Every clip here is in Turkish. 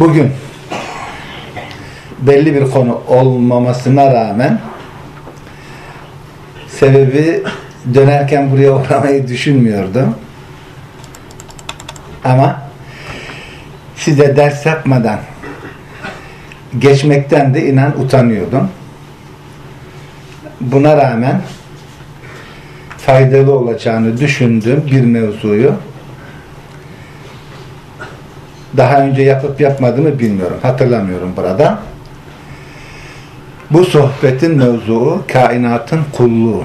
Bugün belli bir konu olmamasına rağmen sebebi dönerken buraya uğramayı düşünmüyordum. Ama size ders yapmadan geçmekten de inan utanıyordum. Buna rağmen faydalı olacağını düşündüğüm bir mevzuyu daha önce yapıp yapmadığımı bilmiyorum. Hatırlamıyorum burada. Bu sohbetin mevzuu kainatın kulluğu.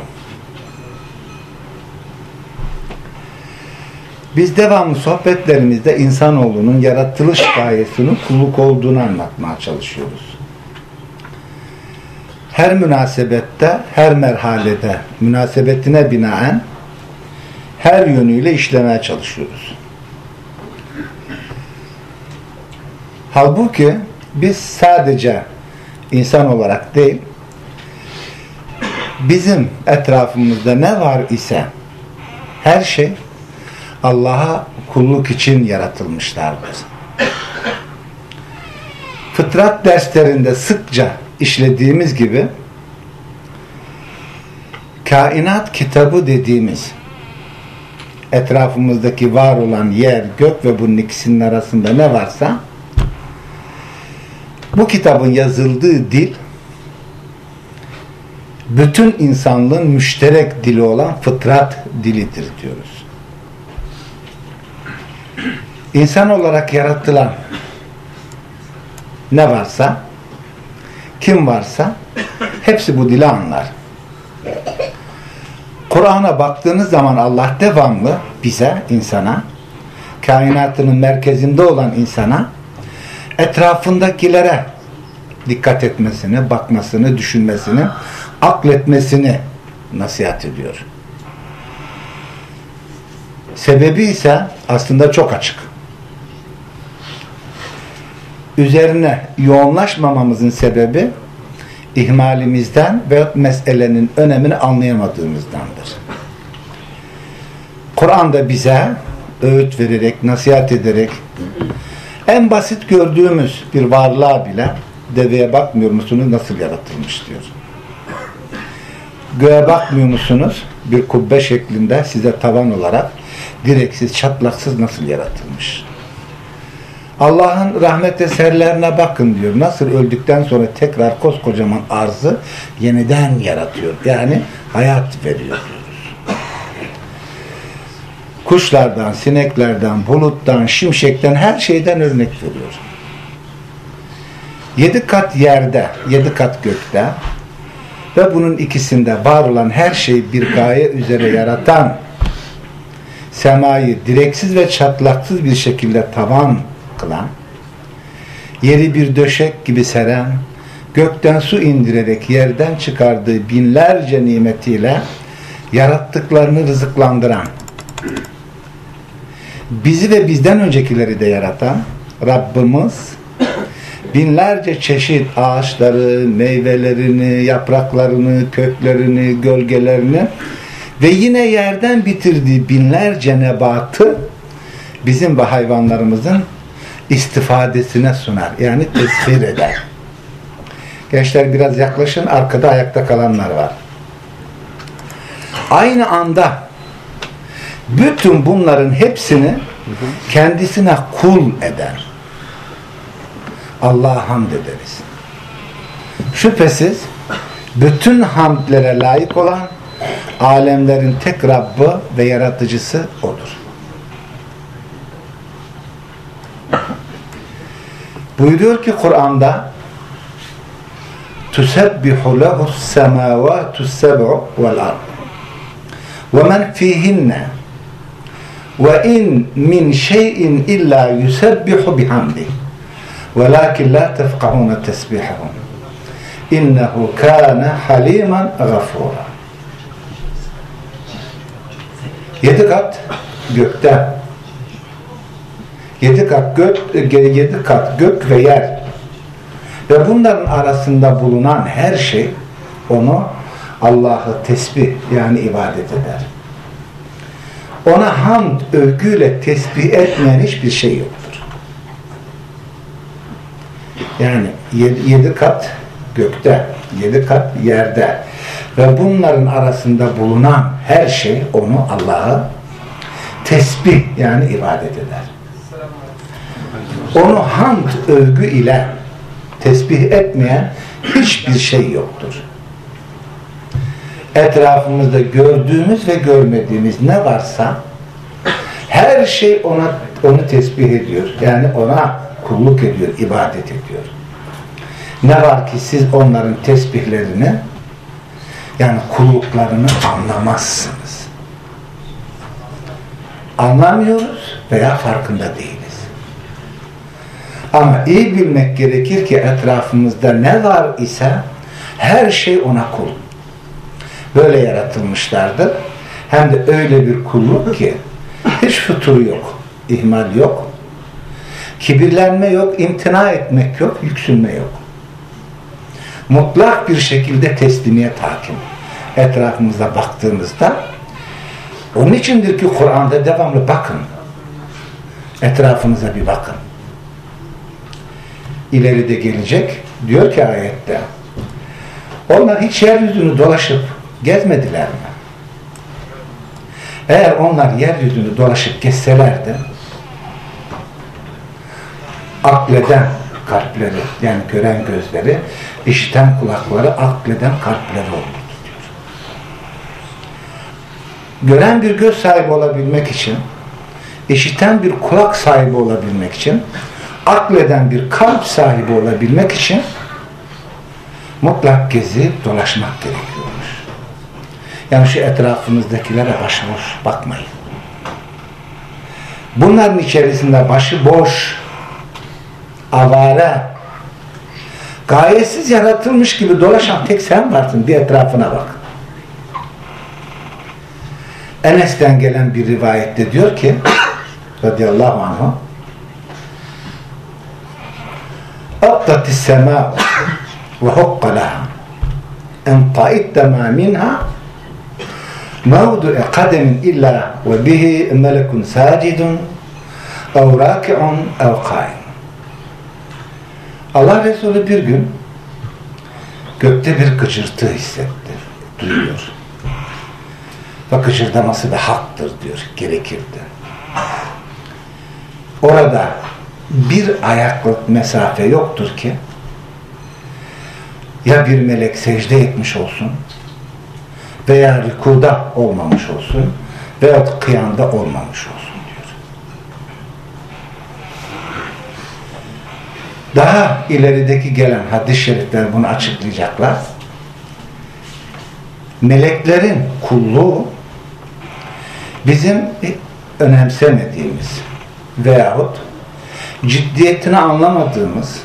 Biz devamlı sohbetlerimizde insanoğlunun yaratılış gayesinin kulluk olduğunu anlatmaya çalışıyoruz. Her münasebette, her merhalede münasebetine binaen her yönüyle işlemeye çalışıyoruz. Halbuki biz sadece insan olarak değil, bizim etrafımızda ne var ise her şey Allah'a kulluk için yaratılmışlardır. Fıtrat derslerinde sıkça işlediğimiz gibi kainat kitabı dediğimiz etrafımızdaki var olan yer, gök ve bunun ikisinin arasında ne varsa bu kitabın yazıldığı dil bütün insanlığın müşterek dili olan fıtrat dilidir diyoruz. İnsan olarak yaratılan ne varsa kim varsa hepsi bu dili anlar. Kur'an'a baktığınız zaman Allah devamlı bize, insana, kainatının merkezinde olan insana etrafındakilere dikkat etmesini, bakmasını, düşünmesini, akletmesini nasihat ediyor. Sebebi ise aslında çok açık. Üzerine yoğunlaşmamamızın sebebi ihmalimizden ve meselenin önemini anlayamadığımızdandır. Kur'an'da bize öğüt vererek, nasihat ederek en basit gördüğümüz bir varlığa bile deveye bakmıyor musunuz nasıl yaratılmış diyor. Göğe bakmıyor musunuz bir kubbe şeklinde size tavan olarak direksiz, çatlaksız nasıl yaratılmış. Allah'ın rahmet eserlerine bakın diyor. Nasıl öldükten sonra tekrar koskocaman arzı yeniden yaratıyor. Yani hayat veriyor. Kuşlardan, sineklerden, buluttan, şimşekten her şeyden örnek veriyor. Yedi kat yerde, yedi kat gökte ve bunun ikisinde var olan her şeyi bir gaye üzere yaratan semayı direksiz ve çatlaksız bir şekilde tavan kılan, yeri bir döşek gibi seren, gökten su indirerek yerden çıkardığı binlerce nimetiyle yarattıklarını rızıklandıran, bizi ve bizden öncekileri de yaratan Rabbimiz binlerce çeşit ağaçları, meyvelerini, yapraklarını, köklerini, gölgelerini ve yine yerden bitirdiği binlerce nebatı bizim ve hayvanlarımızın istifadesine sunar. Yani tesvir eder. Gençler biraz yaklaşın. Arkada ayakta kalanlar var. Aynı anda bütün bunların hepsini kendisine kul eder. Allah'a hamd ederiz. Şüphesiz bütün hamdlere layık olan alemlerin tek Rabbı ve yaratıcısı O'dur. Buyuruyor ki Kur'an'da tüsebbihu lehus semavatu seb'u vel ard ve men fihinne ve in min şeyin illa yusebbihu bihamdi. Velakin la tefkahune tesbihahum. İnnehu kâne haliman gafura. Yedi kat gökten yedi kat gök e, yedi kat gök ve yer. Ve bunların arasında bulunan her şey onu Allah'ı tesbih yani ibadet eder. Ona hamd, övgüyle tesbih etmeyen hiçbir şey yoktur. Yani yedi, yedi kat gökte, yedi kat yerde ve bunların arasında bulunan her şey onu Allah'a tesbih yani ibadet eder. Onu hamd övgü ile tesbih etmeyen hiçbir şey yoktur. Etrafımızda gördüğümüz ve görmediğimiz ne varsa her şey ona onu tesbih ediyor. Yani ona kulluk ediyor, ibadet ediyor. Ne var ki siz onların tesbihlerini yani kulluklarını anlamazsınız. Anlamıyoruz veya farkında değiliz. Ama iyi bilmek gerekir ki etrafımızda ne var ise her şey ona kul. Böyle yaratılmışlardır. Hem de öyle bir kulluk ki hiç futuru yok, ihmal yok, kibirlenme yok, imtina etmek yok, yüksünme yok. Mutlak bir şekilde teslimiyet hakim. Etrafımıza baktığımızda onun içindir ki Kur'an'da devamlı bakın. Etrafınıza bir bakın. İleride gelecek diyor ki ayette onlar hiç yeryüzünü dolaşıp gezmediler mi? Eğer onlar yeryüzünü dolaşıp gezselerdi akleden kalpleri yani gören gözleri işiten kulakları akleden kalpleri olurdu diyor. Gören bir göz sahibi olabilmek için işiten bir kulak sahibi olabilmek için akleden bir kalp sahibi olabilmek için mutlak gezip dolaşmak gerekiyormuş. Yani şu etrafınızdakilere başıboş bakmayın. Bunların içerisinde başıboş, avare, gayetsiz yaratılmış gibi dolaşan tek sen varsın. Bir etrafına bak. Enes'ten gelen bir rivayette diyor ki radıyallahu anh'a Abdatis sema ve hukkalaha en ta'ittema minha موضع قدم إلا وبه ملك ساجد أو راكع أو قائم Allah Resulü bir gün gökte bir gıcırtı hissetti, duyuyor. Ve gıcırdaması da haktır diyor, gerekirdi. Orada bir ayaklık mesafe yoktur ki ya bir melek secde etmiş olsun veya rükuda olmamış olsun veya kıyamda olmamış olsun diyor. Daha ilerideki gelen hadis-i şerifler bunu açıklayacaklar. Meleklerin kulluğu bizim önemsemediğimiz veyahut ciddiyetini anlamadığımız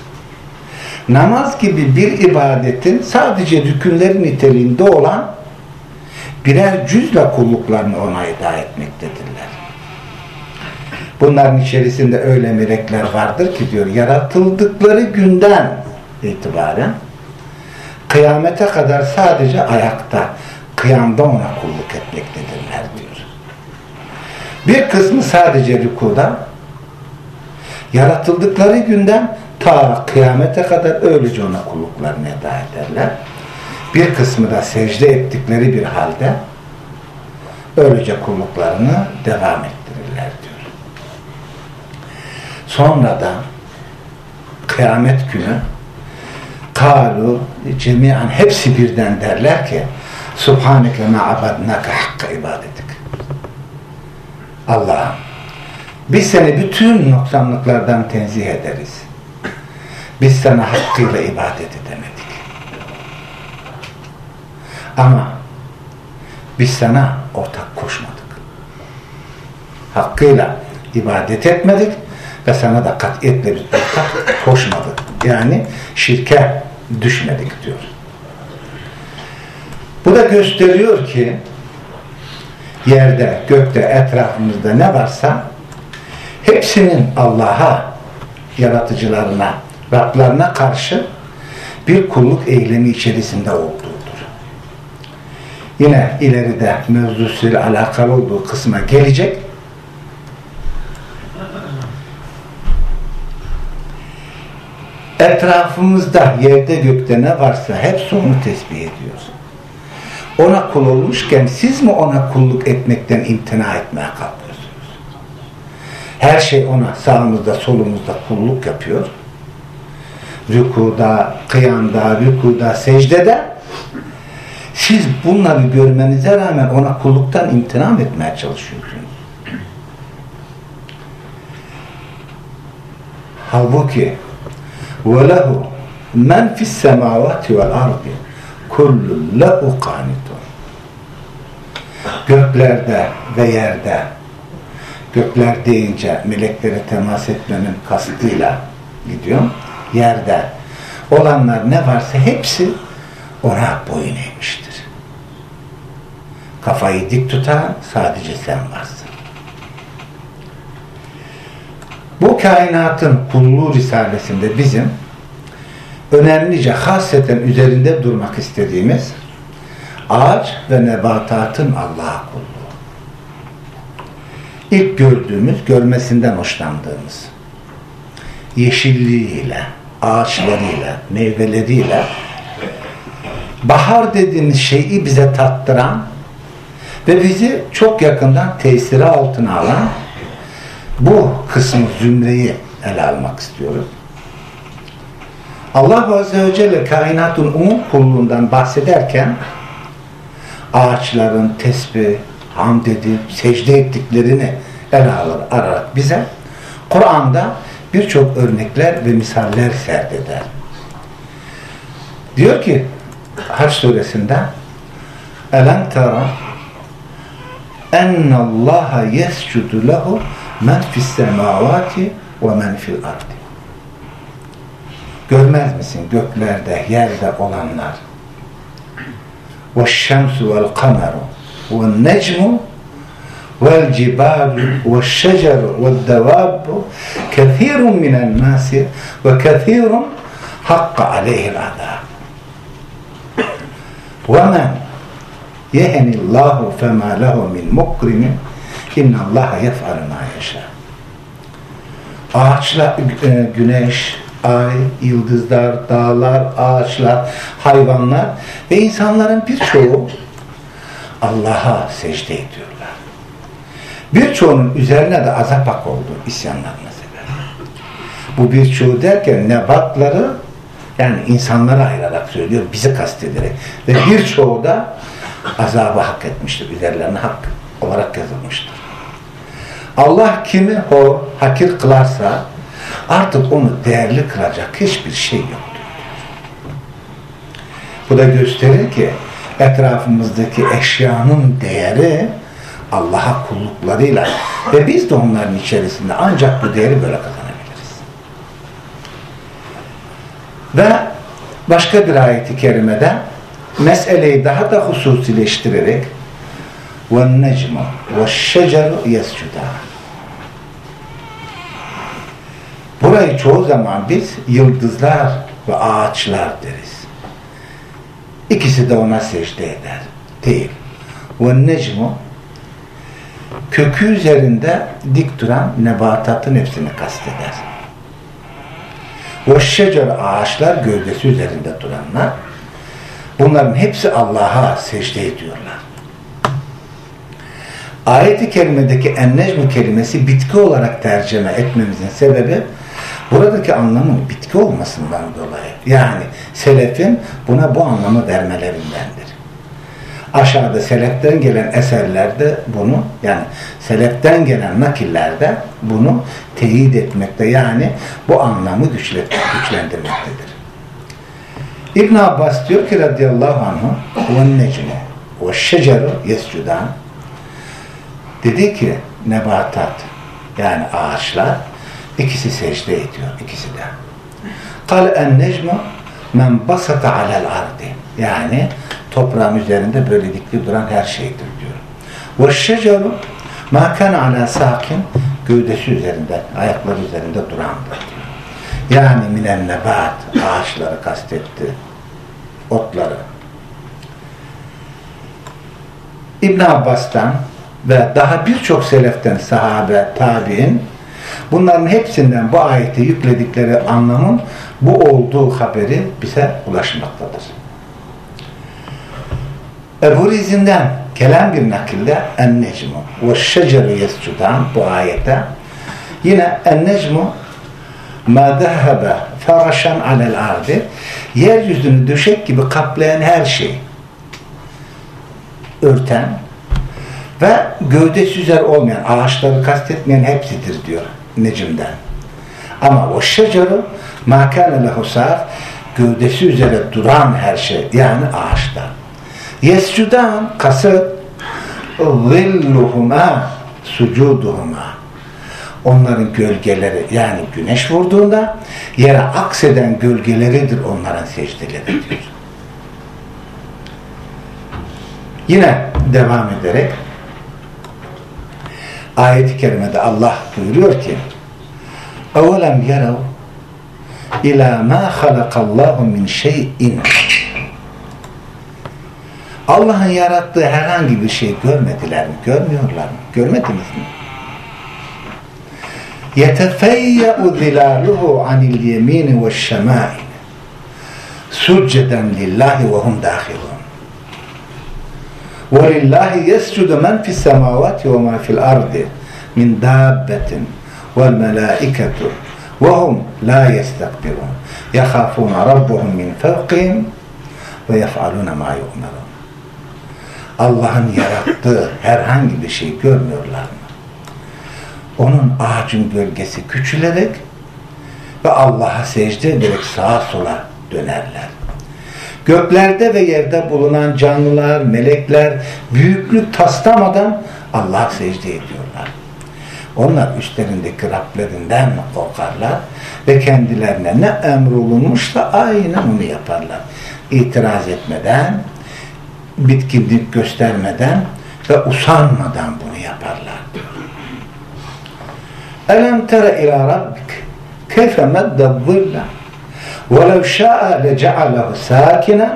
namaz gibi bir ibadetin sadece rükünleri niteliğinde olan birer cüzle kulluklarını ona eda etmektedirler. Bunların içerisinde öyle melekler vardır ki diyor yaratıldıkları günden itibaren kıyamete kadar sadece ayakta kıyamda ona kulluk etmektedirler diyor. Bir kısmı sadece rükuda yaratıldıkları günden ta kıyamete kadar öylece ona kulluklarını eda ederler. Bir kısmı da secde ettikleri bir halde öylece kulluklarını devam ettirirler diyor. Sonra da kıyamet günü kalu cemiyen hepsi birden derler ki Subhaneke ma abadnaka hakka ibadetik. Allah'ım biz seni bütün noksanlıklardan tenzih ederiz. Biz sana hakkıyla ibadet edemedik. Ama biz sana ortak koşmadık. Hakkıyla ibadet etmedik ve sana da katiyetle bir ortak koşmadık. Yani şirke düşmedik diyor. Bu da gösteriyor ki yerde, gökte, etrafımızda ne varsa hepsinin Allah'a, yaratıcılarına, Rablarına karşı bir kulluk eylemi içerisinde olduğudur. Yine ileride mevzusuyla alakalı olduğu kısma gelecek. Etrafımızda, yerde gökte ne varsa hep onu tesbih ediyoruz. Ona kul olmuşken siz mi ona kulluk etmekten imtina etmeye kalkıyorsunuz? Her şey ona sağımızda solumuzda kulluk yapıyor. Rükuda, kıyamda, rükuda, secdede siz bunları görmenize rağmen ona kulluktan imtina etmeye çalışıyorsunuz. Halbuki وَلَهُ مَنْ فِي السَّمَاوَاتِ وَالْاَرْضِ كُلُّ لَهُ قَانِتٌ Göklerde ve yerde gökler deyince meleklere temas etmenin kastıyla gidiyorum. Yerde olanlar ne varsa hepsi ona boyun eğmiştir. Kafayı dik tutan sadece sen varsın. Bu kainatın kulluğu risalesinde bizim önemlice hasreten üzerinde durmak istediğimiz ağaç ve nebatatın Allah'a kulluğu. İlk gördüğümüz, görmesinden hoşlandığımız yeşilliğiyle, ağaçlarıyla, meyveleriyle bahar dediğimiz şeyi bize tattıran ve bizi çok yakından tesiri altına alan bu kısmı zümreyi ele almak istiyoruz. Allah Azze ve Celle kainatın umum kulluğundan bahsederken ağaçların tesbih, hamd edip, secde ettiklerini ele alır, ararak bize Kur'an'da birçok örnekler ve misaller serdeder. Diyor ki Haç suresinde Elem tera ennallaha yescudu lehu men fis semavati ve men fil ardi. Görmez misin göklerde, yerde olanlar? Ve şemsu vel kameru ve necmu vel cibalu ve şeceru ve devabbu kethirun minel nasi ve kethirun hakka aleyhil azab. وَمَنْ yeheni Allahu fema lehu min mukrimin innallaha yef'alu ma yasha. Ağaçlar, e, güneş, ay, yıldızlar, dağlar, ağaçlar, hayvanlar ve insanların birçoğu Allah'a secde ediyorlar. Birçoğunun üzerine de azap hak oldu isyanlarına sebep. Bu birçoğu derken nebatları yani insanlara ayırarak söylüyor, bizi kastederek. Ve birçoğu da azabı hak etmiştir. Üzerlerine hak olarak yazılmıştır. Allah kimi hor, hakir kılarsa artık onu değerli kılacak hiçbir şey yoktur. Bu da gösterir ki etrafımızdaki eşyanın değeri Allah'a kulluklarıyla ve biz de onların içerisinde ancak bu değeri böyle kazanabiliriz. Ve başka bir ayeti kerimede meseleyi daha da hususileştirerek وَالنَّجْمُ وَالشَّجَرُ يَسْجُدَانِ Burayı çoğu zaman biz yıldızlar ve ağaçlar deriz. İkisi de ona secde eder. Değil. وَالنَّجْمُ kökü üzerinde dik duran nebatatın hepsini kasteder. وَالشَّجَرُ ağaçlar gövdesi üzerinde duranlar bunların hepsi Allah'a secde ediyorlar. Ayet-i kerimedeki ennecmu kelimesi bitki olarak tercüme etmemizin sebebi buradaki anlamın bitki olmasından dolayı. Yani selefin buna bu anlamı vermelerindendir. Aşağıda seleften gelen eserlerde bunu yani seleften gelen nakillerde bunu teyit etmekte yani bu anlamı güçlendirmektedir. İbn Abbas diyor ki radıyallahu anh'u ve şeceru yescudan dedi ki nebatat yani ağaçlar ikisi secde ediyor ikisi de. En necmu men basata alel ardi yani toprağın üzerinde böyle dikli duran her şeydir diyor. Şeceru ma kan ala sakin gövdesi üzerinde, ayakları üzerinde durandır. Yani minen nebat ağaçları kastetti. Otları. İbn Abbas'tan ve daha birçok seleften sahabe, tabi'in Bunların hepsinden bu ayeti yükledikleri anlamın bu olduğu haberi bize ulaşmaktadır. Ebu Rizin'den gelen bir nakilde en-necmu ve şeceru yescudan bu ayette yine en-necmu ma zehebe feraşan alel ardi yeryüzünü döşek gibi kaplayan her şey örten ve gövdesi üzeri olmayan ağaçları kastetmeyen hepsidir diyor Necim'den. Ama o şeceru ma kâne lehu gövdesi üzere duran her şey yani ağaçlar. Yescudan kasıt zilluhuma sucuduhuma onların gölgeleri yani güneş vurduğunda yere akseden gölgeleridir onların secdeleri diyor. Yine devam ederek ayet-i kerimede Allah buyuruyor ki اَوَلَمْ يَرَوْا اِلَى مَا خَلَقَ اللّٰهُ مِنْ شَيْءٍ Allah'ın yarattığı herhangi bir şey görmediler mi? Görmüyorlar mı? Görmediniz mi? يَتَفَيَّأُ ذِلَالُهُ عَنِ الْيَم۪ينِ وَالشَّمَائِنِ سُجَّدًا لِلّٰهِ وَهُمْ دَاخِلُونَ وَلِلّٰهِ يَسْجُدُ مَنْ فِي السَّمَاوَاتِ وَمَا فِي الْأَرْضِ مِنْ دَابَّةٍ وَالْمَلَائِكَةُ وَهُمْ لَا يَسْتَكْبِرُونَ يَخَافُونَ رَبُّهُمْ مِنْ فَوْقِهِمْ وَيَفْعَلُونَ مَا يُؤْمَرُونَ Allah'ın yarattığı herhangi bir şey görmüyorlar mı? Onun ağacın gölgesi küçülerek ve Allah'a secde ederek sağa sola dönerler. Göklerde ve yerde bulunan canlılar, melekler büyüklük taslamadan Allah'a secde ediyorlar. Onlar üstlerindeki Rablerinden korkarlar ve kendilerine ne emrolunmuşsa aynen onu yaparlar. İtiraz etmeden, bitkinlik göstermeden ve usanmadan bunu yaparlar. Elem tere ila rabbik keyfe medde zilla وَلَوْ شَاءَ لَجَعَلَهُ سَاكِنًا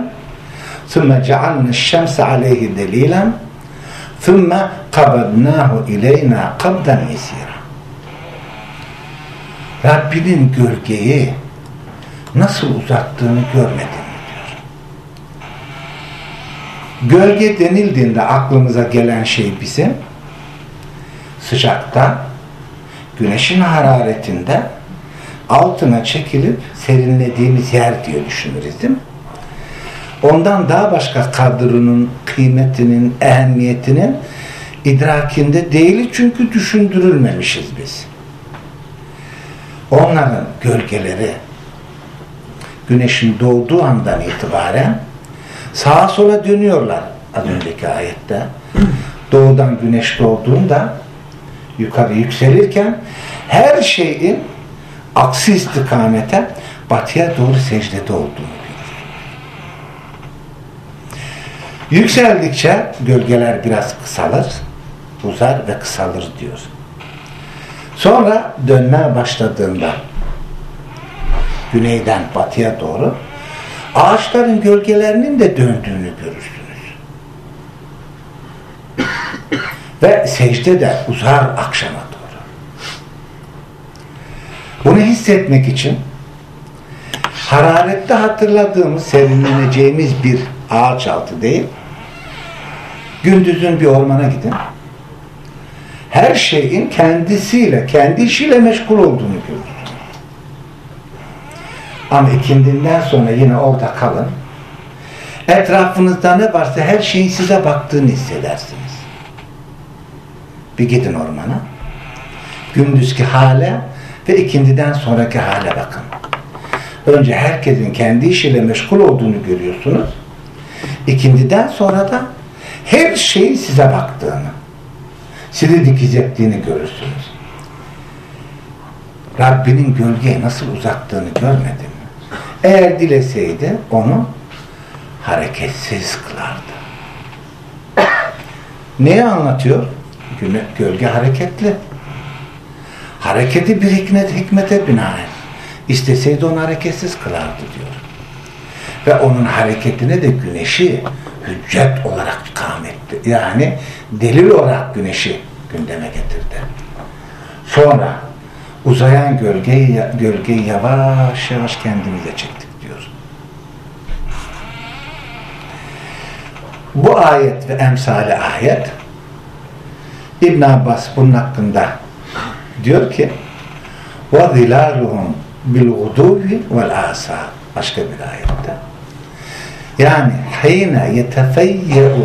ثُمَّ جَعَلْنَا الشَّمْسَ عَلَيْهِ دَلِيلًا ثُمَّ قَبَدْنَاهُ اِلَيْنَا قَبْدًا يَسِيرًا Rabbinin gölgeyi nasıl uzattığını görmedin mi diyor. Gölge denildiğinde aklımıza gelen şey bizim sıcakta, güneşin hararetinde altına çekilip serinlediğimiz yer diye düşünürüz değil mi? Ondan daha başka kadrının, kıymetinin, ehemmiyetinin idrakinde değil çünkü düşündürülmemişiz biz. Onların gölgeleri güneşin doğduğu andan itibaren sağa sola dönüyorlar az önceki ayette. Doğudan güneş doğduğunda yukarı yükselirken her şeyin aksi istikamete batıya doğru secdede olduğunu görür. Yükseldikçe gölgeler biraz kısalır, uzar ve kısalır diyor. Sonra dönmeye başladığında güneyden batıya doğru ağaçların gölgelerinin de döndüğünü görürsünüz. Ve secde de uzar akşama bunu hissetmek için hararette hatırladığımız, serinleneceğimiz bir ağaç altı değil, gündüzün bir ormana gidin. Her şeyin kendisiyle, kendi işiyle meşgul olduğunu görürsünüz. Ama ikindinden sonra yine orada kalın. Etrafınızda ne varsa her şeyin size baktığını hissedersiniz. Bir gidin ormana. Gündüzki hale ve ikindiden sonraki hale bakın. Önce herkesin kendi işiyle meşgul olduğunu görüyorsunuz. İkindiden sonra da her şeyin size baktığını, sizi dikiz ettiğini görürsünüz. Rabbinin gölgeye nasıl uzattığını görmedin mi? Eğer dileseydi onu hareketsiz kılardı. Neyi anlatıyor? Gölge hareketli hareketi bir hikmet, hikmete binaen isteseydi onu hareketsiz kılardı diyor. Ve onun hareketine de güneşi hüccet olarak ikam etti. Yani delil olarak güneşi gündeme getirdi. Sonra uzayan gölgeyi, gölgeyi yavaş yavaş kendimize çektik diyor. Bu ayet ve emsali ayet İbn Abbas bunun hakkında diyor ki وَظِلَالُهُمْ بِالْغُدُوِّ وَالْآسَارِ Başka bir ayette. Yani حِينَ يَتَفَيَّعُ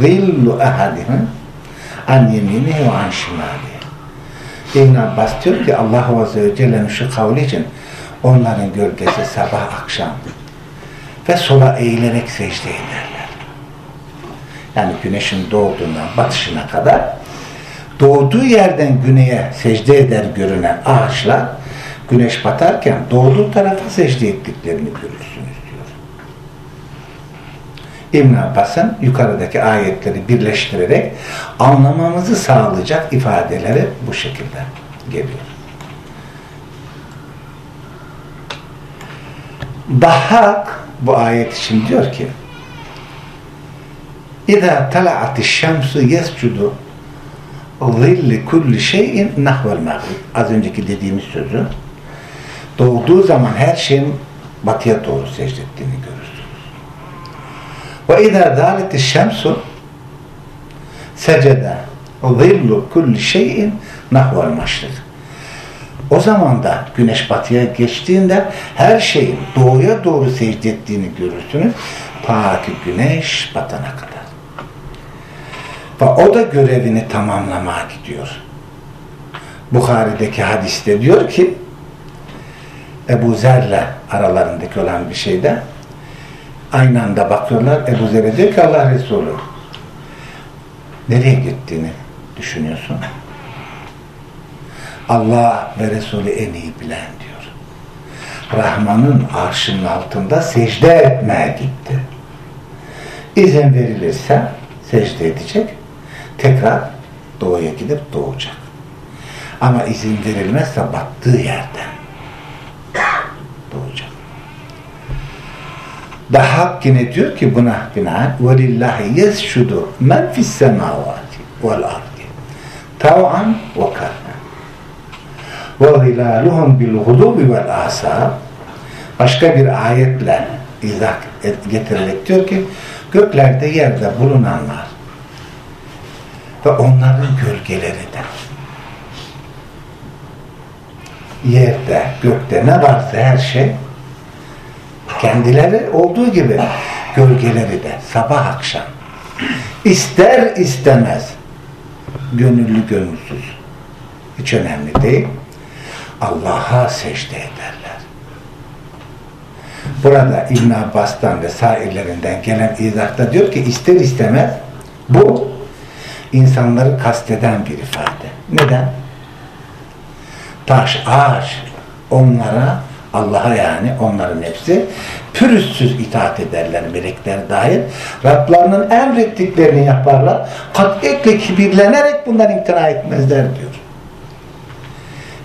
ظِلُّ اَحَدِهِمْ an yeminihi ve an şimalihi. İbn Abbas diyor ki Allah Azze ve Celle'nin şu kavli için onların gölgesi sabah akşam ve sola eğilerek secde ederler. Yani güneşin doğduğundan batışına kadar doğduğu yerden güneye secde eder görünen ağaçlar güneş batarken doğduğu tarafa secde ettiklerini görürsünüz diyor. İbn Abbas'ın yukarıdaki ayetleri birleştirerek anlamamızı sağlayacak ifadeleri bu şekilde geliyor. Dahhak bu ayet için diyor ki İza tala'ati şemsu yescudu zilli kulli şeyin nahvel mağrib. Az önceki dediğimiz sözü doğduğu zaman her şeyin batıya doğru secdettiğini görürsünüz. Ve izâ zâleti şemsu secede zillu kulli şeyin nahvel maşrik. O zaman da güneş batıya geçtiğinde her şeyin doğuya doğru secde ettiğini görürsünüz. Ta ki güneş batana kadar. Ve o da görevini tamamlamaya gidiyor. Bukhari'deki hadiste diyor ki Ebu Zer'le aralarındaki olan bir şeyde aynı anda bakıyorlar. Ebu Zer'e diyor ki Allah Resulü nereye gittiğini düşünüyorsun? Allah ve Resulü en iyi bilen diyor. Rahman'ın arşının altında secde etmeye gitti. İzin verilirse secde edecek tekrar doğuya gidip doğacak. Ama izin verilmezse battığı yerden doğacak. Daha yine diyor ki buna binaen وَلِلَّهِ يَسْشُدُ مَنْ فِي السَّمَاوَاتِ وَالْاَرْضِ تَوْعًا وَكَرْنًا وَظِلَالُهُمْ بِالْغُدُوبِ وَالْآسَارِ Başka bir ayetle izah getirilerek diyor ki göklerde yerde bulunanlar ve onların gölgeleri de. Yerde, gökte ne varsa her şey kendileri olduğu gibi gölgeleri de sabah akşam. İster istemez gönüllü gönülsüz. Hiç önemli değil. Allah'a secde ederler. Burada İbn Abbas'tan ve sairlerinden gelen izahta diyor ki ister istemez bu insanları kasteden bir ifade. Neden? Taş, ağaç onlara Allah'a yani onların hepsi pürüzsüz itaat ederler melekler dahil. Rablarının emrettiklerini yaparlar. Katiyetle kibirlenerek bundan imtina etmezler diyor.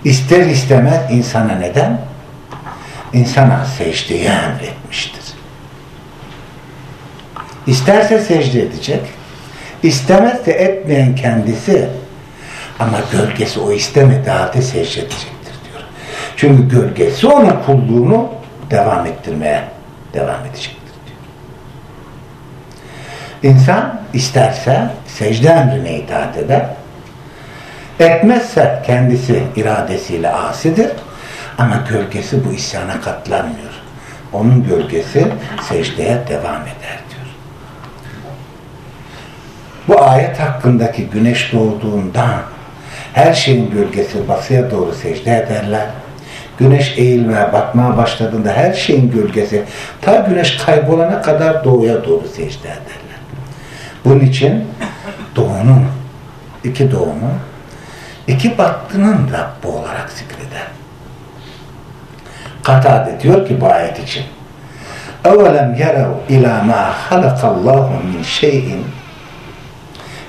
İster istemez insana neden? İnsana secdeyi emretmiştir. İsterse secde edecek, İstemezse etmeyen kendisi ama gölgesi o istemediği halde secde edecektir diyor. Çünkü gölgesi onun kulluğunu devam ettirmeye devam edecektir diyor. İnsan isterse secde emrine itaat eder. Etmezse kendisi iradesiyle asidir. Ama gölgesi bu isyana katlanmıyor. Onun gölgesi secdeye devam eder. Bu ayet hakkındaki güneş doğduğundan her şeyin gölgesi batıya doğru secde ederler. Güneş eğilmeye, batmaya başladığında her şeyin gölgesi ta güneş kaybolana kadar doğuya doğru secde ederler. Bunun için doğunun, iki doğunun, iki battının Rabbi olarak zikreder. Katade diyor ki bu ayet için اَوَلَمْ يَرَوْا اِلَى مَا خَلَقَ اللّٰهُ مِنْ شَيْءٍ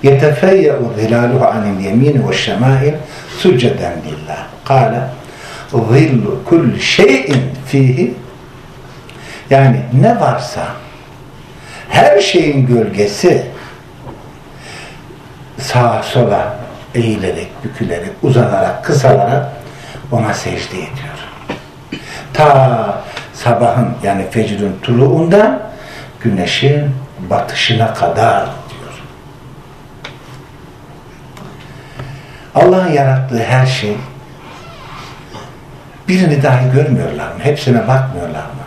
يتفيأ ظلاله عن اليمين والشمائل سجدا لله قال ظل كل şeyin fihi yani ne varsa her şeyin gölgesi sağa sola eğilerek, bükülerek, uzanarak, kısalarak ona secde ediyor. Ta sabahın yani fecrin tuluğundan güneşin batışına kadar Allah'ın yarattığı her şey birini dahi görmüyorlar mı? Hepsine bakmıyorlar mı?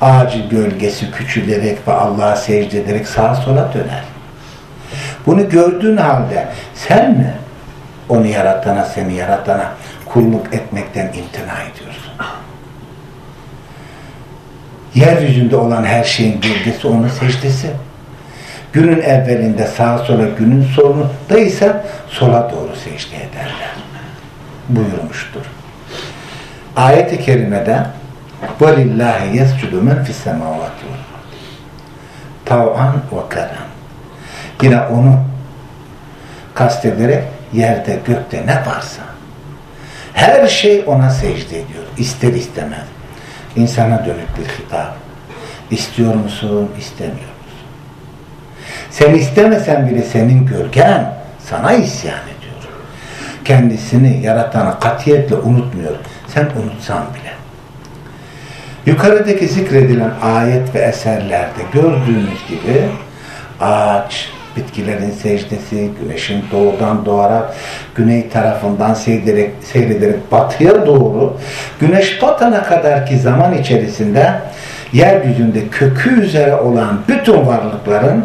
Ağacın gölgesi küçülerek ve Allah'a secde ederek sağa sola döner. Bunu gördüğün halde sen mi onu yaratana, seni yaratana kulluk etmekten imtina ediyorsun? Yeryüzünde olan her şeyin gölgesi onun secdesi. Günün evvelinde sağa sola, günün sonunda ise sola doğru secde ederler. Buyurmuştur. Ayet-i kerimede وَلِلَّهِ يَسْجُدُ مَنْ فِي السَّمَاوَاتِ Tav'an ve karan. Yine onu kastederek yerde gökte ne varsa her şey ona secde ediyor. İster istemez. İnsana dönük bir hitap. İstiyor musun? İstemiyor musun? sen istemesen bile senin gölgen sana isyan ediyor. Kendisini yaratanı katiyetle unutmuyor. Sen unutsan bile. Yukarıdaki zikredilen ayet ve eserlerde gördüğünüz gibi ağaç, bitkilerin secdesi, güneşin doğudan doğarak güney tarafından seyrederek, seyrederek batıya doğru güneş batana kadar ki zaman içerisinde yeryüzünde kökü üzere olan bütün varlıkların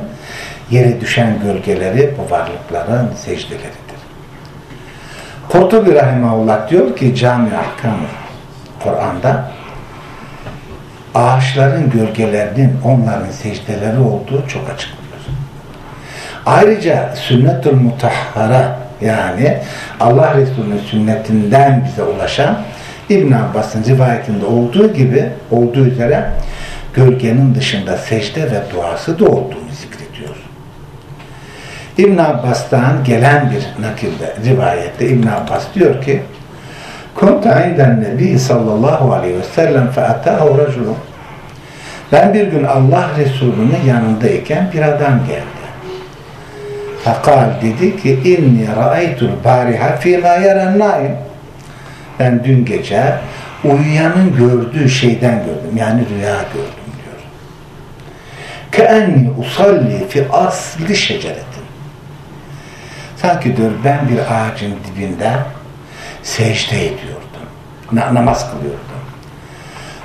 yere düşen gölgeleri bu varlıkların secdeleridir. Kurtubi Rahimahullah diyor ki Cami Ahkam Kur'an'da ağaçların gölgelerinin onların secdeleri olduğu çok açık. Ayrıca sünnetul mutahhara yani Allah Resulü'nün sünnetinden bize ulaşan İbn Abbas'ın rivayetinde olduğu gibi olduğu üzere gölgenin dışında secde ve duası da zikrediyor. İbn Abbas'tan gelen bir nakilde, rivayette İbn Abbas diyor ki Kunta inden nebi sallallahu aleyhi ve sellem fe atahu raculun Ben bir gün Allah Resulü'nün yanındayken bir adam geldi. Fakal dedi ki inni ra'aytul bariha fîmâ yeren naim. Ben dün gece uyuyanın gördüğü şeyden gördüm. Yani rüya gördüm diyor. Keenni usalli fi asli şeceretin. Sanki diyor ben bir ağacın dibinde secde ediyordum. Na namaz kılıyordum.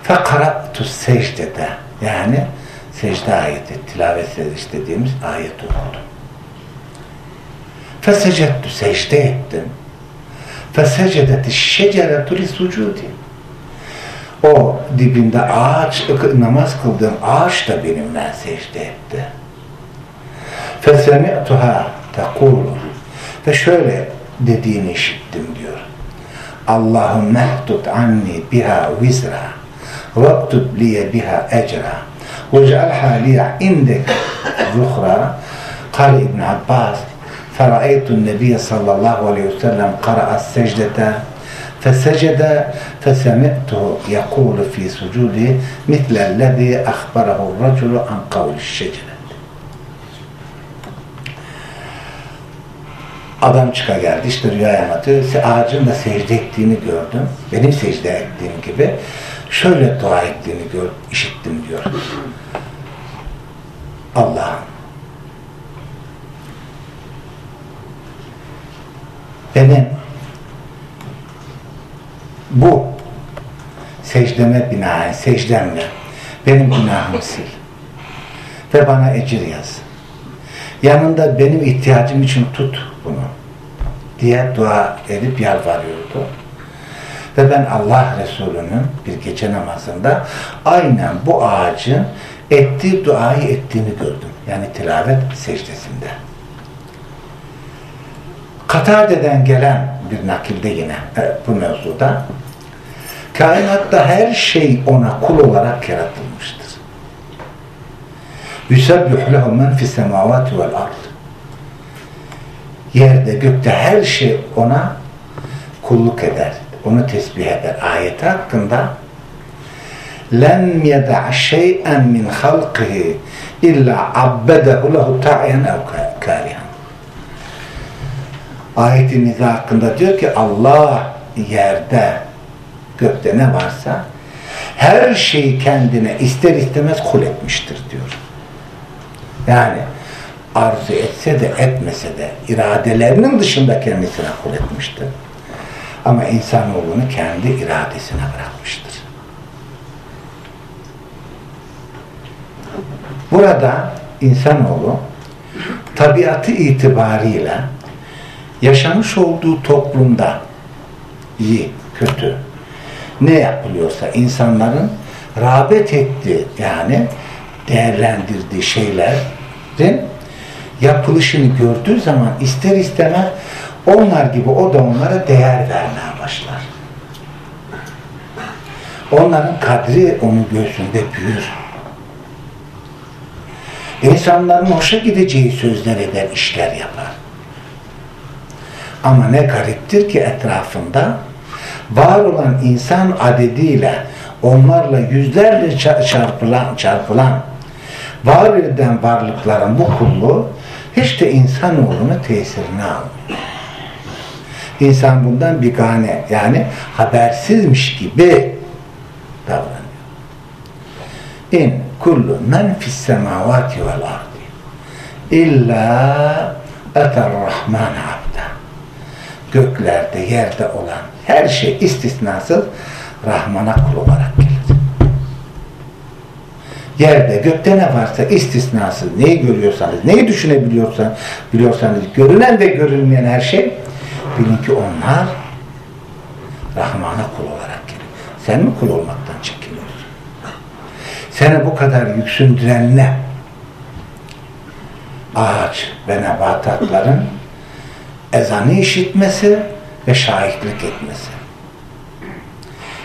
Fekaratu secdede yani secde ayeti, tilavet secde dediğimiz ayet okudum. Fesecettu secde ettim. Fesecedeti şeceretu li sucudi. O dibinde ağaç, namaz kıldığım ağaç da benimle secde etti. Fesemi'tuha tekulu. Ve şöyle dediğini işittim diyor. Allahümme tut anni biha vizra vaktub liye biha ecra vec'alha liye indek zuhra Kale İbn Abbas فرأيت النبي صلى الله عليه وسلم قرأ السجدة فسجد فسمعته يقول في سجوده مثل الذي أخبره الرجل عن قول الشجرة Adam çıka geldi işte rüya anlatıyor. Ağacın da secde ettiğini gördüm. Benim secde ettiğim gibi şöyle dua ettiğini gör, işittim diyor. Allah'ım benim bu secdeme binaen, secdemle benim günahımı sil ve bana ecir yaz. Yanında benim ihtiyacım için tut bunu diye dua edip yalvarıyordu. Ve ben Allah Resulü'nün bir gece namazında aynen bu ağacın ettiği duayı ettiğini gördüm. Yani tilavet secdesinde. Katade'den gelen bir nakilde yine e, bu mevzuda kainatta her şey ona kul olarak yaratılmıştır. يُسَبِّحُ لَهُ مَنْ فِي السَّمَاوَاتِ وَالْاَرْضِ Yerde, gökte her şey ona kulluk eder. Onu tesbih eder. Ayeti hakkında لَنْ يَدَعْ شَيْئًا مِنْ خَلْقِهِ اِلَّا عَبَّدَهُ لَهُ تَعْيًا اَوْ كَارِيًا ayet-i niza hakkında diyor ki Allah yerde gökte ne varsa her şeyi kendine ister istemez kul etmiştir diyor. Yani arzu etse de etmese de iradelerinin dışında kendisine kul etmiştir. Ama insanoğlunu kendi iradesine bırakmıştır. Burada insanoğlu tabiatı itibariyle yaşamış olduğu toplumda iyi, kötü ne yapılıyorsa insanların rağbet ettiği yani değerlendirdiği şeylerin yapılışını gördüğü zaman ister istemez onlar gibi o da onlara değer vermeye başlar. Onların kadri onun göğsünde büyür. İnsanların hoşa gideceği sözler eder, işler yapar. Ama ne gariptir ki etrafında var olan insan adediyle onlarla yüzlerle çarpılan, çarpılan var eden varlıkların bu kulluğu hiç de insanoğlunu tesirini almıyor. İnsan bundan bir gane yani habersizmiş gibi davranıyor. İn kullu men fis semavati vel ardi illa eter rahman abda göklerde yerde olan her şey istisnasız Rahman'a kul olarak. Yerde, gökte ne varsa istisnasız neyi görüyorsanız, neyi düşünebiliyorsanız biliyorsanız görünen ve görünmeyen her şey bilin ki onlar Rahman'a kul olarak gelir. Sen mi kul olmaktan çekiniyorsun? Seni bu kadar yüksündüren ne? Ağaç ve nebatatların ezanı işitmesi ve şahitlik etmesi.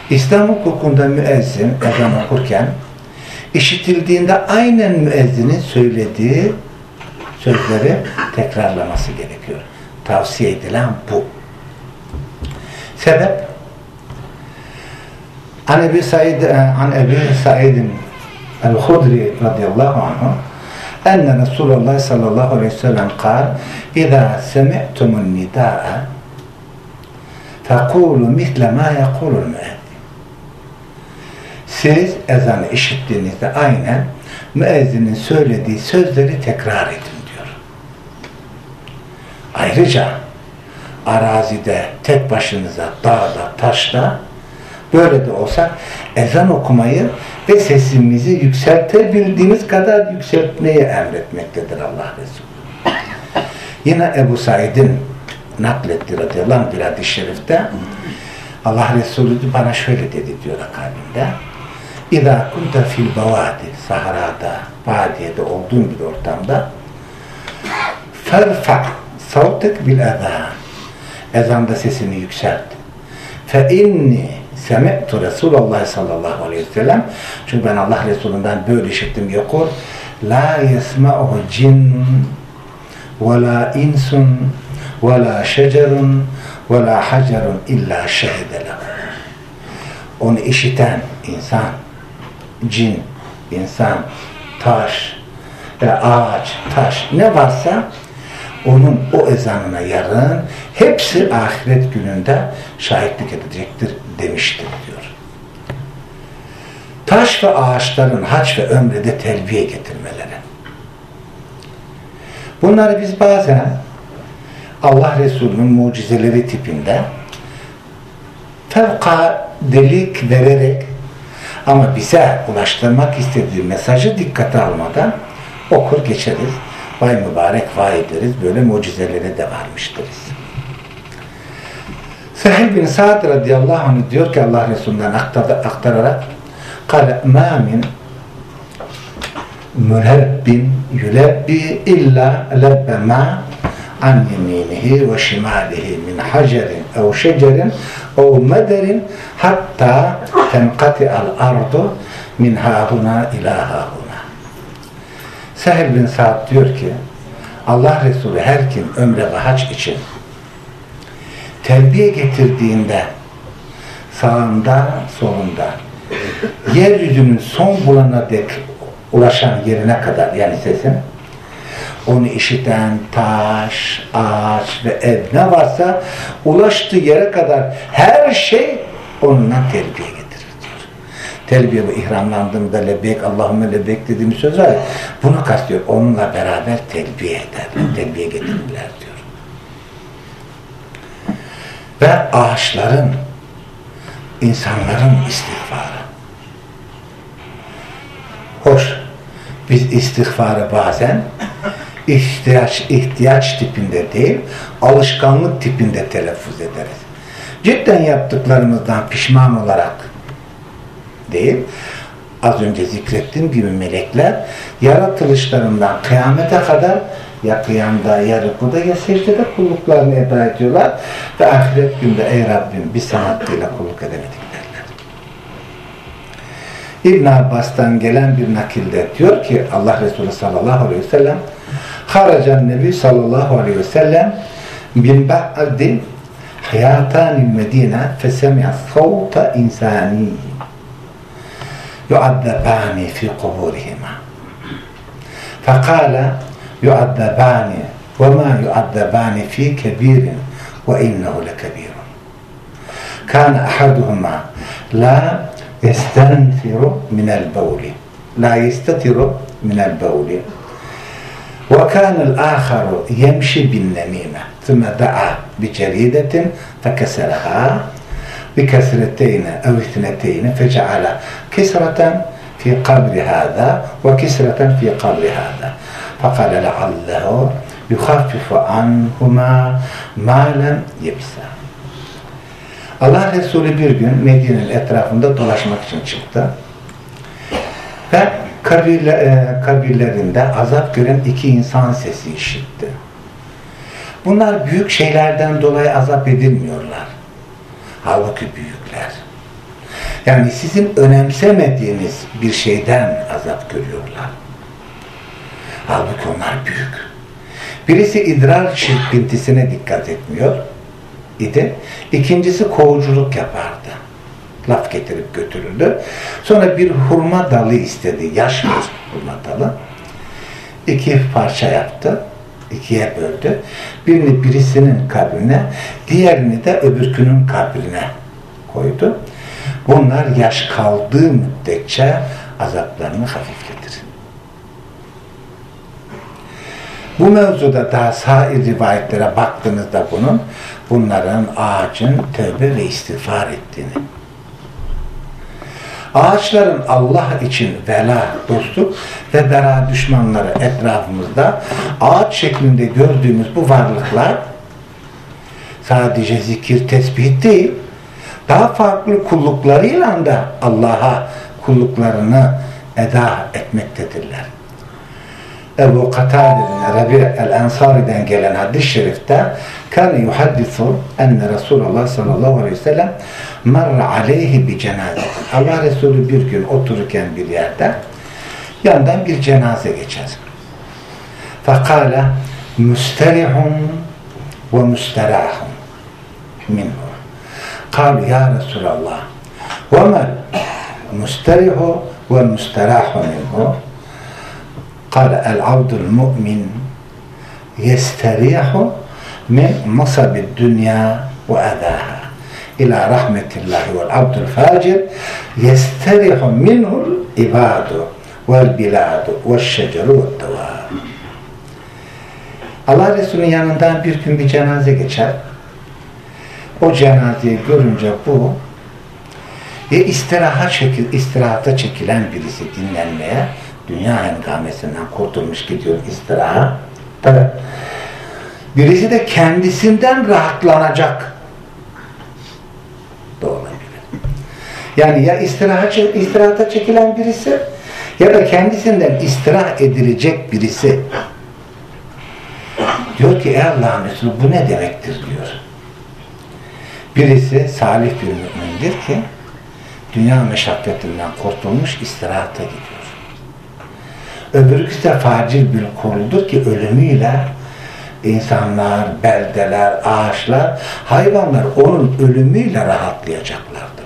İslam hukukunda müezzin ezan okurken işitildiğinde aynen müezzinin söylediği sözleri tekrarlaması gerekiyor. Tavsiye edilen bu. Sebep An Ebi Said An Ebi Said el-Hudri radıyallahu anhu enne Resulullah sallallahu aleyhi ve sellem kal İzâ semi'tumun nidâ'a fekûlu mitle mâ yekulul müezzin siz ezanı işittiğinizde aynen müezzinin söylediği sözleri tekrar edin diyor. Ayrıca arazide, tek başınıza, dağda, taşta böyle de olsa ezan okumayı ve sesimizi yükseltebildiğimiz kadar yükseltmeyi emretmektedir Allah Resulü. Yine Ebu Said'in nakletti radıyallahu anh bir hadis-i şerifte Allah Resulü bana şöyle dedi diyor akabinde İzâ kunte fil bavadi sahrada, badiyede olduğun bir ortamda ferfa savtek bil ezan ezanda sesini yükselt. Fe inni semi'tu Resulullah sallallahu aleyhi ve sellem. Çünkü ben Allah Resulü'nden böyle işittim yakul la yesma'uhu cin ve la insun ve la şecerun ve la hacerun illa şehide onu işiten insan cin, insan, taş, e, ağaç, taş ne varsa onun o ezanına yarın hepsi ahiret gününde şahitlik edecektir demiştir diyor. Taş ve ağaçların haç ve ömrede telbiye getirmeleri. Bunları biz bazen Allah Resulü'nün mucizeleri tipinde fevkadelik vererek ama bize ulaştırmak istediği mesajı dikkate almadan okur geçeriz. Vay mübarek vay deriz. Böyle mucizelere de varmış deriz. Sehel bin Sa'd radıyallahu anh diyor ki Allah Resulü'nden aktararak kale ma min mülebbin yülebbi illa lebbe ma an yeminihi ve şimalihi min hacerin ev أو مدر حتى تنقطع الأرض min hahuna ila hahuna. Sehel bin Sa'd diyor ki Allah Resulü her kim ömre ve hac için terbiye getirdiğinde sağında solunda yeryüzünün son bulana dek ulaşan yerine kadar yani sesin onu işiten taş, ağaç ve ev ne varsa ulaştığı yere kadar her şey onunla terbiye getirir diyor. Terbiye bu ihramlandığımda lebek, Allahümme lebek dediğimiz söz var. Bunu kastıyor. Onunla beraber terbiye ederler, terbiye getirirler diyor. Ve ağaçların, insanların istiğfarı. Hoş, biz istiğfarı bazen ihtiyaç, ihtiyaç tipinde değil, alışkanlık tipinde telaffuz ederiz. Cidden yaptıklarımızdan pişman olarak değil, az önce zikrettiğim gibi melekler yaratılışlarından kıyamete kadar ya kıyamda ya rükuda ya secdede kulluklarını eda ediyorlar ve ahiret günde ey Rabbim bir sanatıyla kulluk edemedik. İbn Abbas'tan gelen bir nakilde diyor ki Allah Resulü sallallahu aleyhi ve sellem خرج النبي صلى الله عليه وسلم من بعد حياتان المدينة فسمع صوت إنساني يعذبان في قبورهما. فقال يعذبان وما يعذبان في كبير وإنه لكبير. كان أحدهما لا يستنفر من البول لا يستتر من البول. وكان الآخر يمشي بالنميمة ثم دعا بجريدة فكسرها بكسرتين أو اثنتين فجعل كسرة في قبر هذا وكسرة في قبر هذا فقال لعله يخفف عنهما ما لم يبسا Allah Resulü bir gün Medine'nin etrafında dolaşmak için çıktı. Ve kabirle, e, kabirlerinde azap gören iki insan sesi işitti. Bunlar büyük şeylerden dolayı azap edilmiyorlar. Halbuki büyükler. Yani sizin önemsemediğiniz bir şeyden azap görüyorlar. Halbuki onlar büyük. Birisi idrar çirkintisine dikkat etmiyor idi. İkincisi kovuculuk yapardı. Laf getirip götürürdü. Sonra bir hurma dalı istedi. Yaş bir hurma dalı. İki parça yaptı. ikiye böldü. Birini birisinin kabrine, diğerini de öbürkünün kabrine koydu. Bunlar yaş kaldığı müddetçe azaplarını hafifletir. Bu mevzuda daha sair rivayetlere baktığınızda bunun, bunların ağacın tövbe ve istiğfar ettiğini, ağaçların Allah için vela, dostluk ve bera düşmanları etrafımızda ağaç şeklinde gördüğümüz bu varlıklar sadece zikir, tesbih değil, daha farklı kulluklarıyla da Allah'a kulluklarını eda etmektedirler. Ebu Katade'nin Rabi el-Ensari'den gelen hadis-i şerifte kâne yuhaddisu enne Resulullah sallallahu aleyhi ve sellem marra aleyhi bi cenaze. Allah Resulü bir gün otururken bir yerde yandan bir cenaze geçer. Fekâle müsterihun ve müsterahun minhu. قال يا رسول الله وما المستريح والمستراح منه قال العبد المؤمن يستريح من نصب الدنيا وأذاها ila rahmetillahi vel abdul facir yesterihu minhul ibadu vel biladu vel. Allah Resulü'nün yanından bir gün bir cenaze geçer. O cenazeyi görünce bu ve istirahat çekil, istirahata çekilen birisi dinlenmeye dünya hengamesinden kurtulmuş gidiyor istirahat. Birisi de kendisinden rahatlanacak Yani ya istiraha, istirahata çekilen birisi ya da kendisinden istirah edilecek birisi diyor ki ey Allah'ın Resulü bu ne demektir diyor. Birisi salih bir mümindir ki dünya meşakkatinden kurtulmuş istirahata gidiyor. Öbürküsü de facil bir koludur ki ölümüyle insanlar, beldeler, ağaçlar, hayvanlar onun ölümüyle rahatlayacaklardır.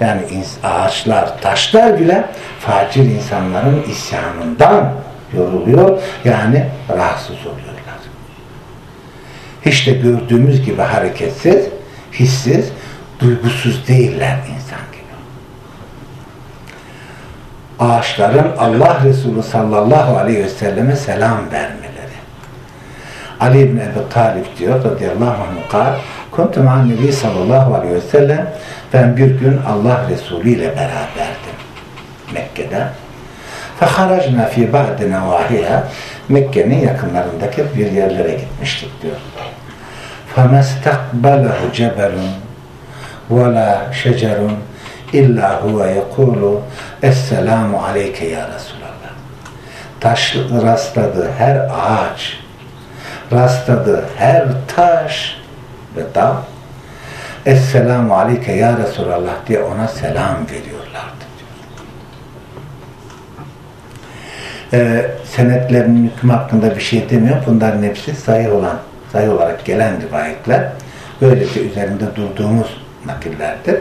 Yani ağaçlar, taşlar bile facil insanların isyanından yoruluyor. Yani rahatsız oluyorlar. Hiç de gördüğümüz gibi hareketsiz, hissiz, duygusuz değiller insan gibi. Ağaçların Allah Resulü sallallahu aleyhi ve selleme selam vermeleri. Ali ibn Ebu Talib diyor radıyallahu anh kal kuntum an nebi sallallahu aleyhi ve sellem ben bir gün Allah Resulü ile beraberdim Mekke'de فَخَرَجْنَا فِي بَعْدِ نَوَاهِيهَا Mekke'nin yakınlarındaki bir yerlere gitmiştik diyor. فَمَسْتَقْبَلَهُ جَبَلٌ وَلَا شَجَرٌ İlla huve yekulu Esselamu aleyke ya Resulallah. Taş rastladığı her ağaç, rastladığı her taş ve dağ Esselamu aleyke ya Resulallah diye ona selam veriyorlardı. Ee, senetlerinin hükmü hakkında bir şey demiyor. Bunların hepsi sayı olan, sayı olarak gelen rivayetler. Böylece üzerinde durduğumuz nakillerdir.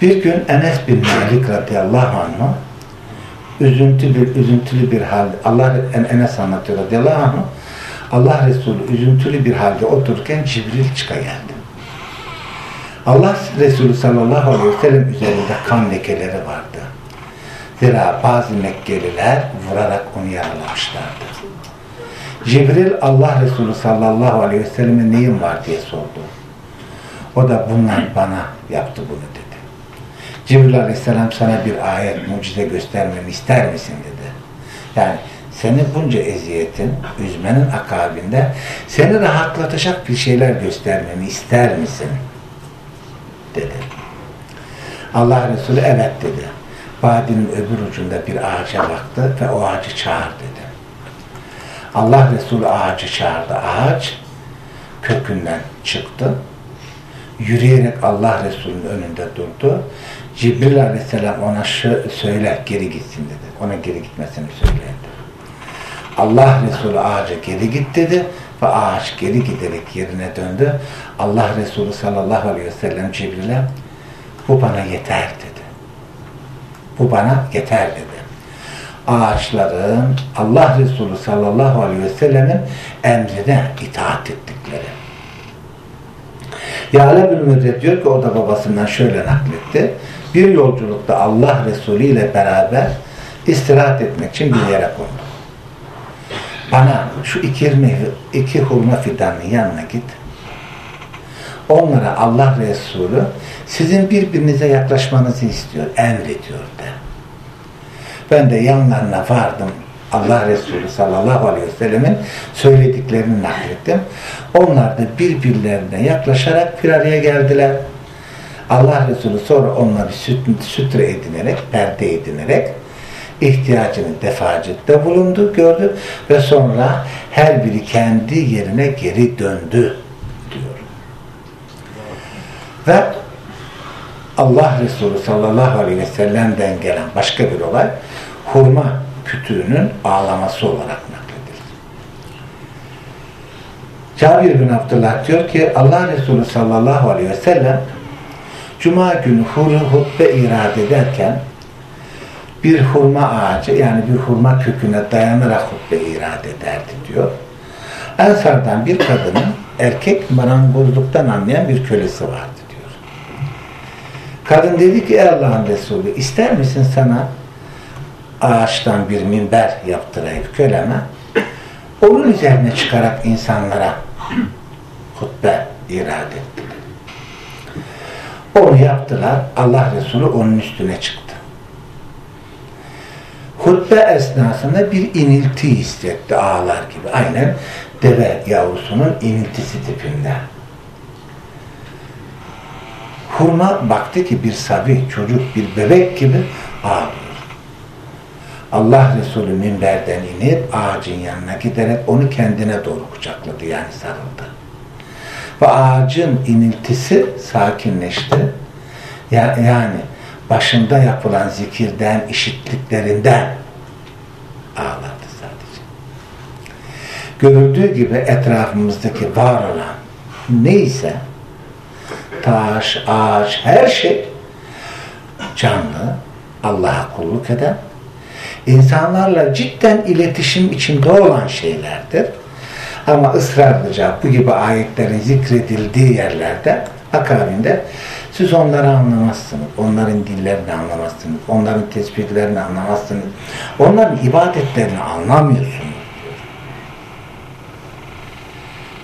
Bir gün Enes bin Malik radıyallahu anh üzüntü bir, üzüntülü bir halde Allah Enes anlatıyor radıyallahu anh Allah Resulü üzüntülü bir halde otururken Cibril çıka geldi. Allah Resulü sallallahu aleyhi ve sellem üzerinde kan lekeleri vardı. Zira bazı Mekkeliler vurarak onu yaralamışlardı. Cibril Allah Resulü sallallahu aleyhi ve selleme neyin var diye sordu. O da bunlar bana yaptı bunu dedi. Cibril Aleyhisselam sana bir ayet, mucize göstermemi ister misin dedi. Yani seni bunca eziyetin, üzmenin akabinde seni rahatlatacak bir şeyler göstermemi ister misin? dedi. Allah Resulü evet dedi. Vadinin öbür ucunda bir ağaca baktı ve o ağacı çağır dedi. Allah Resulü ağacı çağırdı. Ağaç kökünden çıktı. Yürüyerek Allah Resulü'nün önünde durdu Cibril aleyhisselam ona şu, söyle geri gitsin dedi. Ona geri gitmesini söyledi. Allah Resulü ağaca geri git dedi ve ağaç geri giderek yerine döndü. Allah Resulü sallallahu aleyhi ve sellem Cibril'e bu bana yeter dedi. Bu bana yeter dedi. Ağaçların Allah Resulü sallallahu aleyhi ve sellemin emrine itaat ettikleri. Yâle bin Müddet diyor ki o da babasından şöyle nakletti bir yolculukta Allah Resulü ile beraber istirahat etmek için bir yere kondu. Bana şu iki, meyve, iki hurma fidanının yanına git. Onlara Allah Resulü sizin birbirinize yaklaşmanızı istiyor, emrediyor de. Ben de yanlarına vardım. Allah Resulü sallallahu aleyhi ve sellemin söylediklerini naklettim. Onlar da birbirlerine yaklaşarak bir araya geldiler. Allah Resulü sonra onları sütre edinerek, perde edinerek ihtiyacını defacette bulundu, gördü ve sonra her biri kendi yerine geri döndü diyor. Ve Allah Resulü sallallahu aleyhi ve sellem'den gelen başka bir olay hurma kütüğünün ağlaması olarak nakledilir. Cabir bin Abdullah diyor ki Allah Resulü sallallahu aleyhi ve sellem Cuma günü huru hutbe irad ederken bir hurma ağacı yani bir hurma köküne dayanarak hutbe irad ederdi diyor. Ensardan bir kadının erkek marangozluktan anlayan bir kölesi vardı diyor. Kadın dedi ki ey Allah'ın Resulü ister misin sana ağaçtan bir minber yaptırayım köleme onun üzerine çıkarak insanlara hutbe irad etti. Onu yaptılar. Allah Resulü onun üstüne çıktı. Hutbe esnasında bir inilti hissetti ağlar gibi. Aynen deve yavrusunun iniltisi tipinde. Hurma baktı ki bir sabi, çocuk, bir bebek gibi ağlıyor. Allah Resulü minberden inip ağacın yanına giderek onu kendine doğru kucakladı yani sarıldı. Ve ağacın iniltisi sakinleşti. Yani başında yapılan zikirden, işittiklerinden ağladı sadece. Görüldüğü gibi etrafımızdaki var olan neyse taş, ağaç, her şey canlı, Allah'a kulluk eden, insanlarla cidden iletişim içinde olan şeylerdir. Ama ısrarlıca bu gibi ayetlerin zikredildiği yerlerde akabinde siz onları anlamazsınız. Onların dillerini anlamazsınız. Onların tespitlerini anlamazsınız. Onların ibadetlerini anlamıyorsunuz.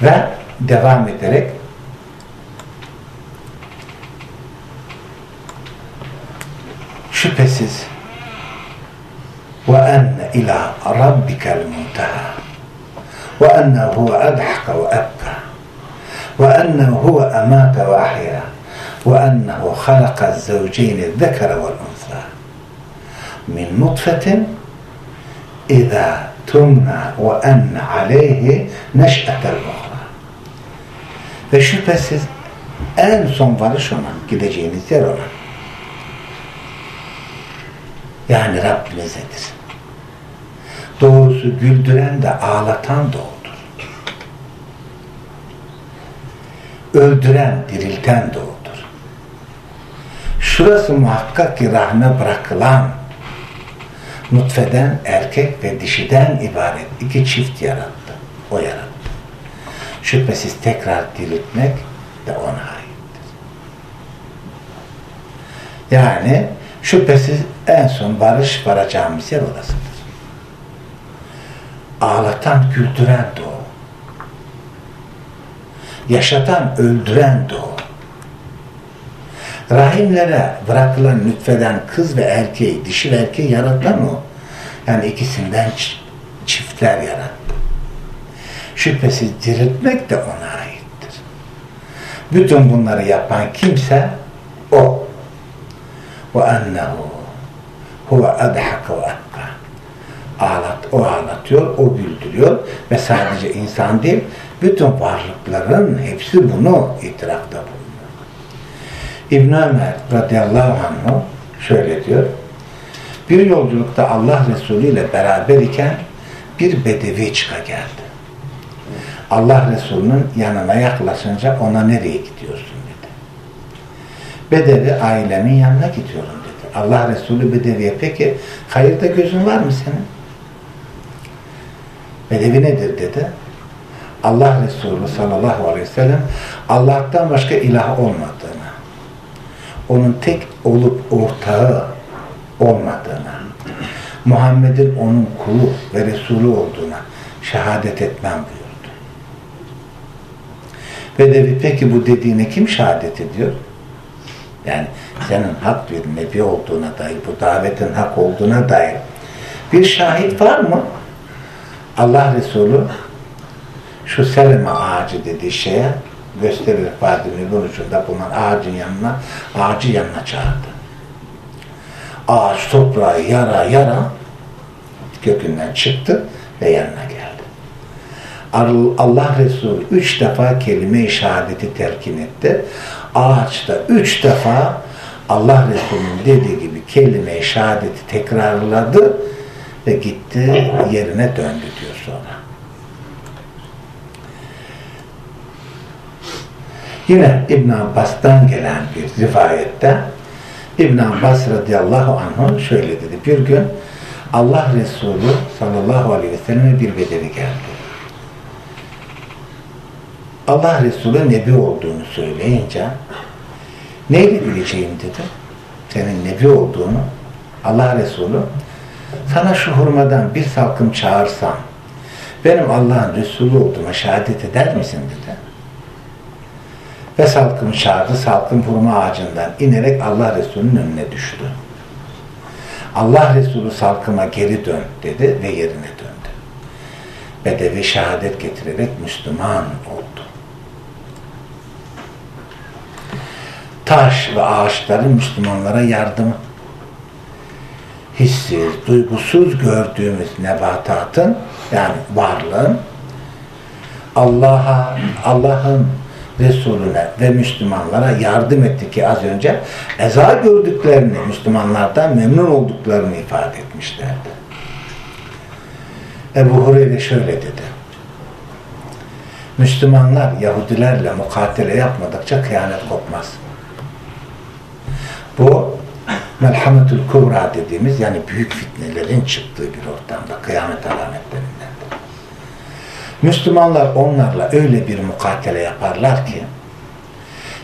Ve devam ederek şüphesiz ve enne ila rabbikel muntaha ve enne huve adhaka ve ebka ve enne huve amata ve ahya zevceyni zekere vel unsa min nutfetin İza tumna ve enne aleyhi neş'etel ukhra. Ve şüphesiz en son varış ona, gideceğiniz yer ona. Yani Rabbinizedir. Doğrusu güldüren de ağlatan da odur. Öldüren, dirilten de odur. Şurası muhakkak ki rahme bırakılan nutfeden erkek ve dişiden ibaret iki çift yarattı. O yarattı. Şüphesiz tekrar diriltmek de ona aittir. Yani şüphesiz en son barış varacağımız yer orasıdır. Ağlatan, güldüren de o. Yaşatan, öldüren de. Rahimlere bırakılan nütfeden kız ve erkeği, dişi ve erkeği yaratan o. Yani ikisinden çiftler yarattı. Şüphesiz diriltmek de ona aittir. Bütün bunları yapan kimse o. Huve adhaka ve akka. Ağlat, o ağlatıyor, o güldürüyor ve sadece insan değil, bütün varlıkların hepsi bunu itirafta bulunuyor. İbn Ömer radıyallahu anh şöyle diyor. Bir yolculukta Allah Resulü ile beraber iken bir bedevi çıka geldi. Allah Resulü'nün yanına yaklaşınca ona nereye gidiyorsun dedi. Bedevi ailemin yanına gidiyorum dedi. Allah Resulü Bedevi'ye peki hayırda gözün var mı senin? Bedevi nedir dedi. Allah Resulü sallallahu aleyhi ve sellem Allah'tan başka ilah olmadığını, onun tek olup ortağı olmadığına, Muhammed'in onun kulu ve Resulü olduğuna şehadet etmem buyurdu. Bedevi peki bu dediğine kim şehadet ediyor? Yani senin hak bir nebi olduğuna dair, bu davetin hak olduğuna dair bir şahit var mı? Allah Resulü şu seleme ağacı dediği şeye gösterir Fadim'in ucunda bulunan ağacın yanına, ağacı yanına çağırdı. Ağaç toprağı yara yara kökünden çıktı ve yanına geldi. Allah Resulü üç defa kelime-i şehadeti telkin etti. Ağaçta üç defa Allah Resulü'nün dediği gibi kelime-i şehadeti tekrarladı ve gitti yerine döndü diyor sonra. Yine İbn Abbas'tan gelen bir rivayette İbn Abbas radıyallahu anh şöyle dedi. Bir gün Allah Resulü sallallahu aleyhi ve selleme bir bedevi geldi. Allah Resulü nebi olduğunu söyleyince neyle bileceğim dedi. Senin nebi olduğunu Allah Resulü sana şu hurmadan bir salkım çağırsam benim Allah'ın Resulü olduğuma şehadet eder misin dedi. Ve salkımı çağırdı. Salkım hurma ağacından inerek Allah Resulü'nün önüne düştü. Allah Resulü salkıma geri dön dedi ve yerine döndü. Bedevi şehadet getirerek Müslüman oldu. Taş ve ağaçların Müslümanlara yardımı hissiz, duygusuz gördüğümüz nebatatın yani varlığın Allah'a, Allah'ın Resulüne ve Müslümanlara yardım etti ki az önce eza gördüklerini, Müslümanlardan memnun olduklarını ifade etmişlerdi. Ebu Hureyre şöyle dedi. Müslümanlar Yahudilerle mukatele yapmadıkça kıyamet kopmaz. Bu Melhametül Kubra dediğimiz yani büyük fitnelerin çıktığı bir ortamda kıyamet alametlerindendir. Müslümanlar onlarla öyle bir mukatele yaparlar ki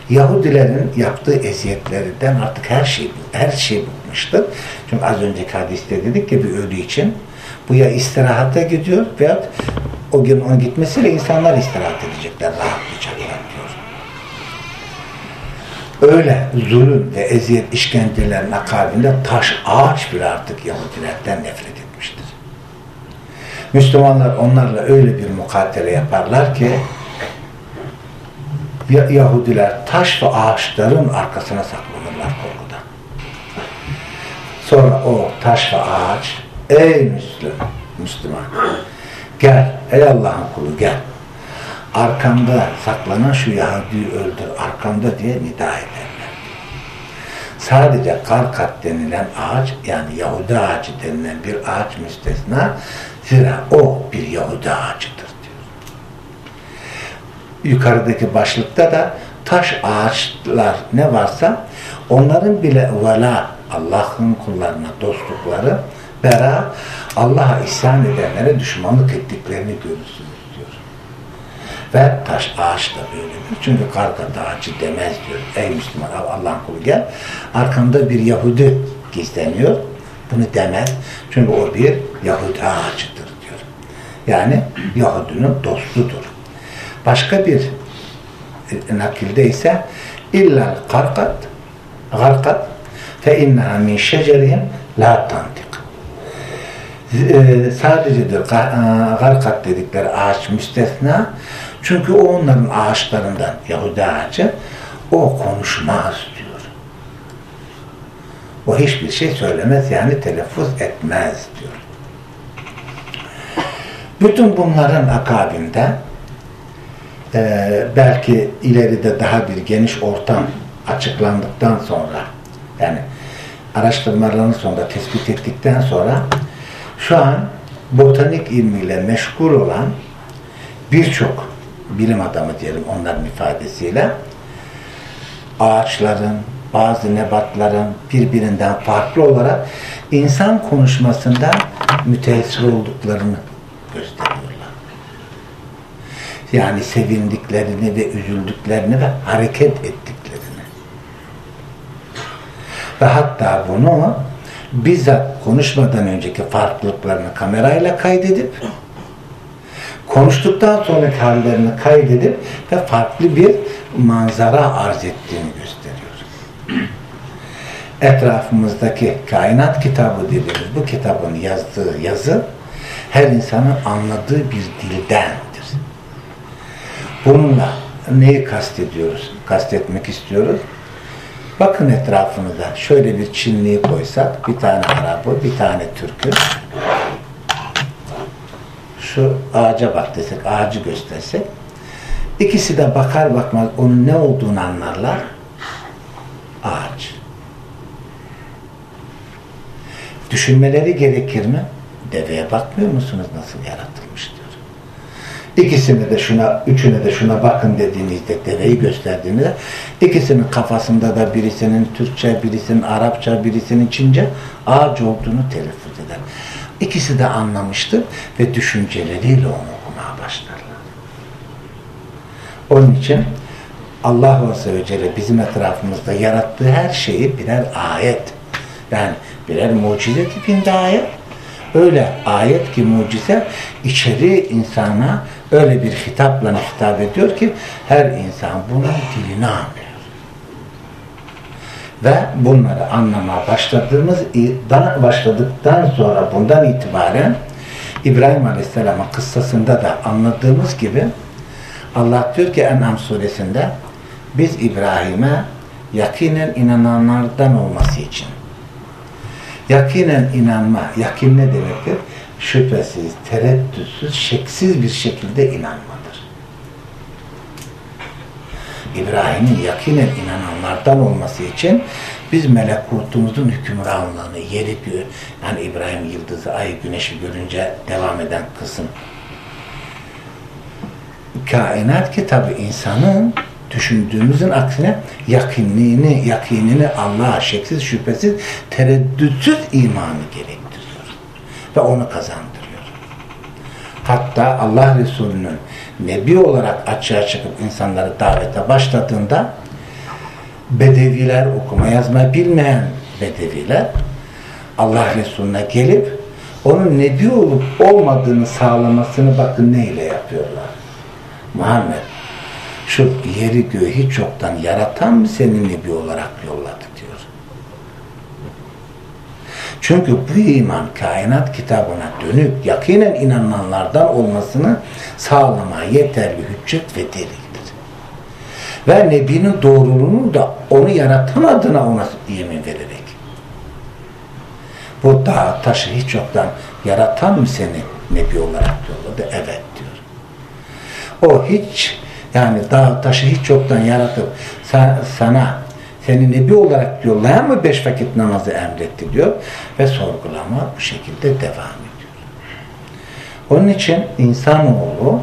Yahudilerin yaptığı eziyetlerden artık her şey her şey bıkmıştır. Çünkü az önceki hadiste dedik ki bir ölü için bu ya istirahata gidiyor veya o gün onun gitmesiyle insanlar istirahat edecekler, rahatlayacaklar diyor. Öyle zulüm ve eziyet işkencelerin akabinde taş ağaç bile artık Yahudilerden nefret etmiştir. Müslümanlar onlarla öyle bir mukatele yaparlar ki Yahudiler taş ve ağaçların arkasına saklanırlar korkudan. Sonra o taş ve ağaç ey Müslüman, Müslüman gel ey Allah'ın kulu gel arkamda saklanan şu Yahudi'yi öldür arkamda diye nida ederler. Sadece karkat denilen ağaç yani Yahudi ağacı denilen bir ağaç müstesna zira o bir Yahudi ağacıdır yukarıdaki başlıkta da taş ağaçlar ne varsa onların bile vela Allah'ın kullarına dostlukları bera Allah'a isyan edenlere düşmanlık ettiklerini görürsünüz diyor. Ve taş ağaç da böyledir. Çünkü karga ağacı demez diyor. Ey Müslüman Allah'ın kulu gel. Arkamda bir Yahudi gizleniyor. Bunu demez. Çünkü o bir Yahudi ağacıdır diyor. Yani Yahudinin dostudur. Başka bir e, nakilde ise illal karkat garkat fe innaha min şecerihim la tantik e, sadecedir e, garkat dedikleri ağaç müstesna çünkü o onların ağaçlarından Yahudi ağacı o konuşmaz diyor. O hiçbir şey söylemez yani telaffuz etmez diyor. Bütün bunların akabinde e, belki ileride daha bir geniş ortam açıklandıktan sonra yani araştırmaların sonunda tespit ettikten sonra şu an botanik ilmiyle meşgul olan birçok bilim adamı diyelim onların ifadesiyle ağaçların, bazı nebatların birbirinden farklı olarak insan konuşmasında müteessir olduklarını gösteriyor yani sevindiklerini ve üzüldüklerini ve hareket ettiklerini. Ve hatta bunu bizzat konuşmadan önceki farklılıklarını kamerayla kaydedip konuştuktan sonraki hallerini kaydedip ve farklı bir manzara arz ettiğini gösteriyor. Etrafımızdaki kainat kitabı dediğimiz bu kitabın yazdığı yazı her insanın anladığı bir dilden Bununla neyi kastediyoruz? Kastetmek istiyoruz. Bakın etrafınıza şöyle bir Çinliyi koysak, bir tane Arap'ı, bir tane Türk'ü. Şu ağaca bak desek, ağacı göstersek. ikisi de bakar bakmaz onun ne olduğunu anlarlar. Ağaç. Düşünmeleri gerekir mi? Deveye bakmıyor musunuz nasıl yaratılmıştır? İkisini de şuna, üçüne de şuna bakın dediğinizde, deveyi gösterdiğinizde ikisinin kafasında da birisinin Türkçe, birisinin Arapça, birisinin Çince ağaç olduğunu telaffuz eder. İkisi de anlamıştır ve düşünceleriyle onu okumaya başlarlar. Onun için Allah Azze ve Celle bizim etrafımızda yarattığı her şeyi birer ayet. Yani birer mucize tipinde ayet. Öyle ayet ki mucize içeri insana öyle bir hitapla hitap ediyor ki her insan bunun dilini anlıyor. Ve bunları anlamaya başladığımız başladıktan sonra bundan itibaren İbrahim Aleyhisselam'ın kıssasında da anladığımız gibi Allah diyor ki En'am suresinde biz İbrahim'e yakinen inananlardan olması için yakinen inanma, yakin ne demektir? şüphesiz, tereddütsüz, şeksiz bir şekilde inanmadır. İbrahim'in yakinen inananlardan olması için biz melekutumuzun hükümranlığını, yeri göğü, yani İbrahim yıldızı, ay, güneşi görünce devam eden kısım. Kainat ki tabi insanın düşündüğümüzün aksine yakinliğini, yakinini Allah'a şeksiz, şüphesiz, tereddütsüz imanı gerektiriyor ve onu kazandırıyor. Hatta Allah Resulü'nün Nebi olarak açığa çıkıp insanları davete başladığında Bedeviler, okuma yazma bilmeyen Bedeviler Allah Resulüne gelip onun Nebi olup olmadığını sağlamasını bakın neyle yapıyorlar. Muhammed şu yeri göğü hiç çoktan yaratan mı seni Nebi olarak yolladı diyor. Çünkü bu iman kainat kitabına dönüp yakinen inananlardan olmasını sağlamaya yeterli hüccet ve delildir. Ve Nebinin doğruluğunu da onu yaratan adına ona yemin vererek. Bu dağ taşı hiç yoktan yaratan mı seni Nebi olarak yolladı? Evet diyor. O hiç yani dağ taşı hiç yoktan yaratıp sana seni nebi olarak yollayan mı beş vakit namazı emretti diyor ve sorgulama bu şekilde devam ediyor. Onun için insanoğlu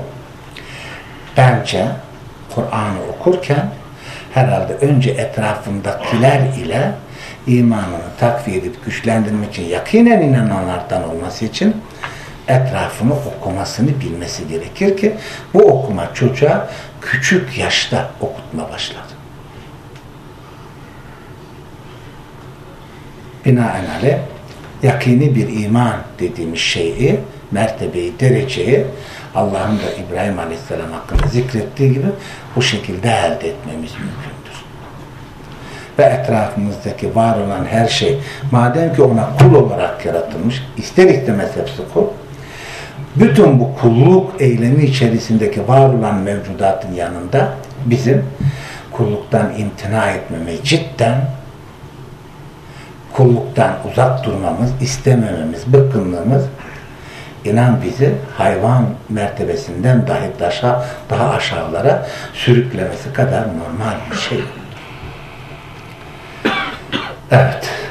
bence Kur'an'ı okurken herhalde önce etrafındakiler ile imanını takviye edip güçlendirmek için yakinen inananlardan olması için etrafını okumasını bilmesi gerekir ki bu okuma çocuğa küçük yaşta okutma başladı. binaenaleyh yakini bir iman dediğimiz şeyi, mertebeyi, dereceyi Allah'ın da İbrahim Aleyhisselam hakkında zikrettiği gibi bu şekilde elde etmemiz mümkündür. Ve etrafımızdaki var olan her şey madem ki ona kul olarak yaratılmış, ister istemez hepsi kul, bütün bu kulluk eylemi içerisindeki var olan mevcudatın yanında bizim kulluktan imtina etmemiz cidden kulluktan uzak durmamız, istemememiz, bıkkınlığımız inan bizi hayvan mertebesinden dahi daha, aşağılara sürüklemesi kadar normal bir şey. Evet.